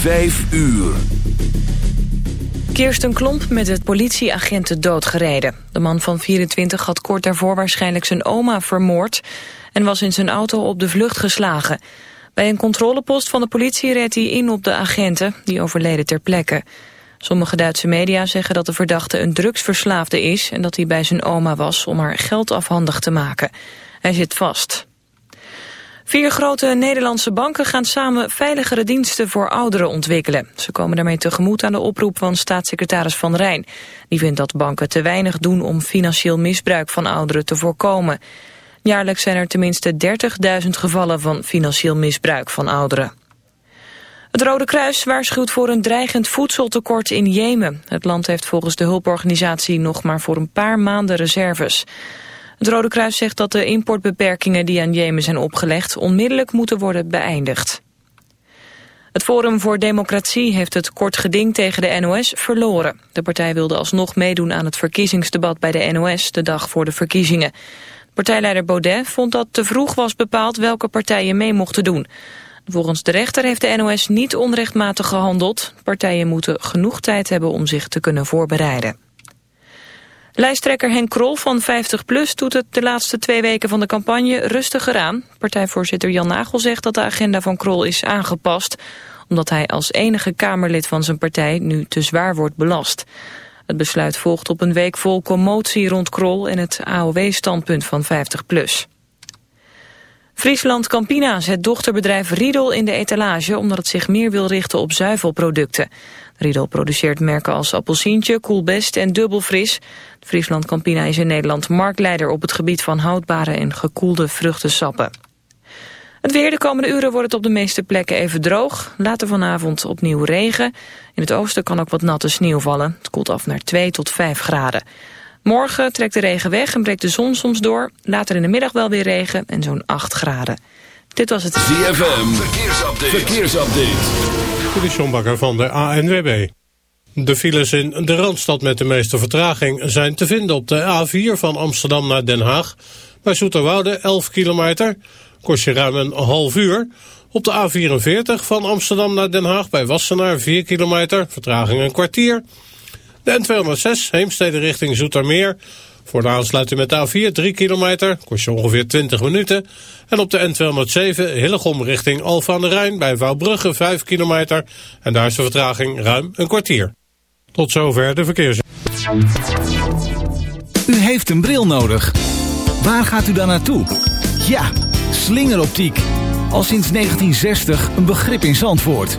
Vijf uur. Kirsten Klomp met het politieagenten doodgereden. De man van 24 had kort daarvoor waarschijnlijk zijn oma vermoord... en was in zijn auto op de vlucht geslagen. Bij een controlepost van de politie reed hij in op de agenten... die overleden ter plekke. Sommige Duitse media zeggen dat de verdachte een drugsverslaafde is... en dat hij bij zijn oma was om haar geld afhandig te maken. Hij zit vast. Vier grote Nederlandse banken gaan samen veiligere diensten voor ouderen ontwikkelen. Ze komen daarmee tegemoet aan de oproep van staatssecretaris Van Rijn. Die vindt dat banken te weinig doen om financieel misbruik van ouderen te voorkomen. Jaarlijks zijn er tenminste 30.000 gevallen van financieel misbruik van ouderen. Het Rode Kruis waarschuwt voor een dreigend voedseltekort in Jemen. Het land heeft volgens de hulporganisatie nog maar voor een paar maanden reserves. Het Rode Kruis zegt dat de importbeperkingen die aan Jemen zijn opgelegd onmiddellijk moeten worden beëindigd. Het Forum voor Democratie heeft het kort geding tegen de NOS verloren. De partij wilde alsnog meedoen aan het verkiezingsdebat bij de NOS de dag voor de verkiezingen. Partijleider Baudet vond dat te vroeg was bepaald welke partijen mee mochten doen. Volgens de rechter heeft de NOS niet onrechtmatig gehandeld. Partijen moeten genoeg tijd hebben om zich te kunnen voorbereiden. Lijsttrekker Henk Krol van 50PLUS doet het de laatste twee weken van de campagne rustiger aan. Partijvoorzitter Jan Nagel zegt dat de agenda van Krol is aangepast... omdat hij als enige Kamerlid van zijn partij nu te zwaar wordt belast. Het besluit volgt op een week vol commotie rond Krol en het AOW-standpunt van 50PLUS. Friesland Campina zet dochterbedrijf Riedel in de etalage... omdat het zich meer wil richten op zuivelproducten. Riedel produceert merken als Appelsientje, Coolbest en Dubbelfris. Friesland Campina is in Nederland marktleider op het gebied van houdbare en gekoelde vruchtensappen. Het weer de komende uren wordt het op de meeste plekken even droog. Later vanavond opnieuw regen. In het oosten kan ook wat natte sneeuw vallen. Het koelt af naar 2 tot 5 graden. Morgen trekt de regen weg en breekt de zon soms door. Later in de middag wel weer regen en zo'n 8 graden. Dit was het ZFM. Verkeersupdate. Verkeersupdate. De Sjombakker van de ANWB. De files in de Randstad met de meeste vertraging zijn te vinden op de A4 van Amsterdam naar Den Haag. Bij Zoeterwoude 11 kilometer, kost je ruim een half uur. Op de A44 van Amsterdam naar Den Haag bij Wassenaar 4 kilometer, vertraging een kwartier. De N206 Heemstede richting Zoetermeer. Voor de aansluiting met de A4 3 kilometer, kost je ongeveer 20 minuten. En op de N207 Hillegom richting Alfa aan de Rijn bij Wouwbrugge 5 kilometer. En daar is de vertraging ruim een kwartier. Tot zover de verkeers. U heeft een bril nodig. Waar gaat u dan naartoe? Ja, slingeroptiek. Al sinds 1960 een begrip in Zandvoort.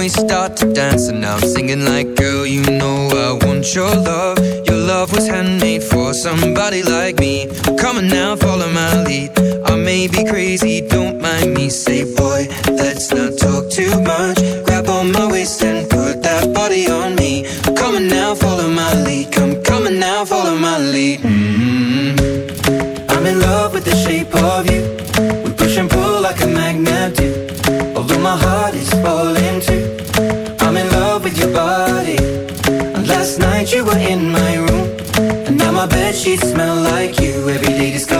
we start to dance And now I'm singing like Girl, you know I want your love. Your love was handmade for somebody like me. Come on now, follow my lead. I may be crazy, don't mind me. Say boy, let's not talk too much. Grab on my waist and put that body on me. Come on now, follow my lead. Come, come now, follow my lead. Mm -hmm. I'm in love with the shape of you sheets smell like you. Every day discovering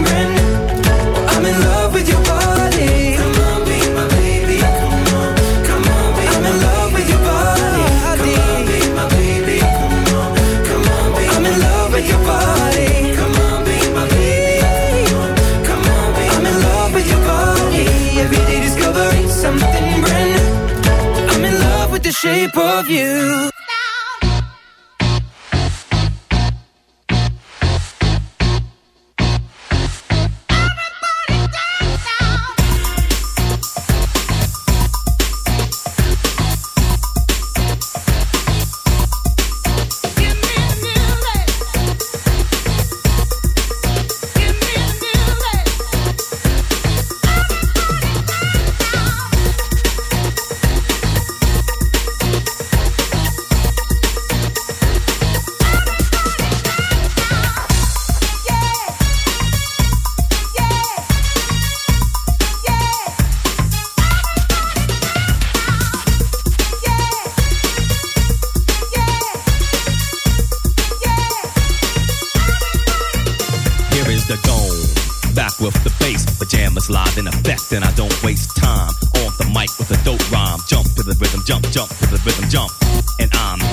shape of you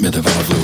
mond der de waarvloer.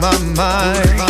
my mind.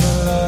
I'm.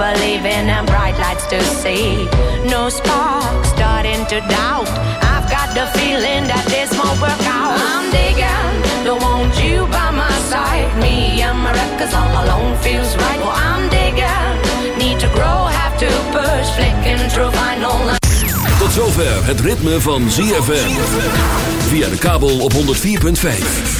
believing and bright lights to see. No spark, starting to doubt. I've got the feeling that this won't work out. I'm digging, don't want you by my side. Me and my records all alone feels right. Well, I'm digging, need to grow, have to push, flicking through vinyl. Tot zover het ritme van ZFM. Via de kabel op 104.5.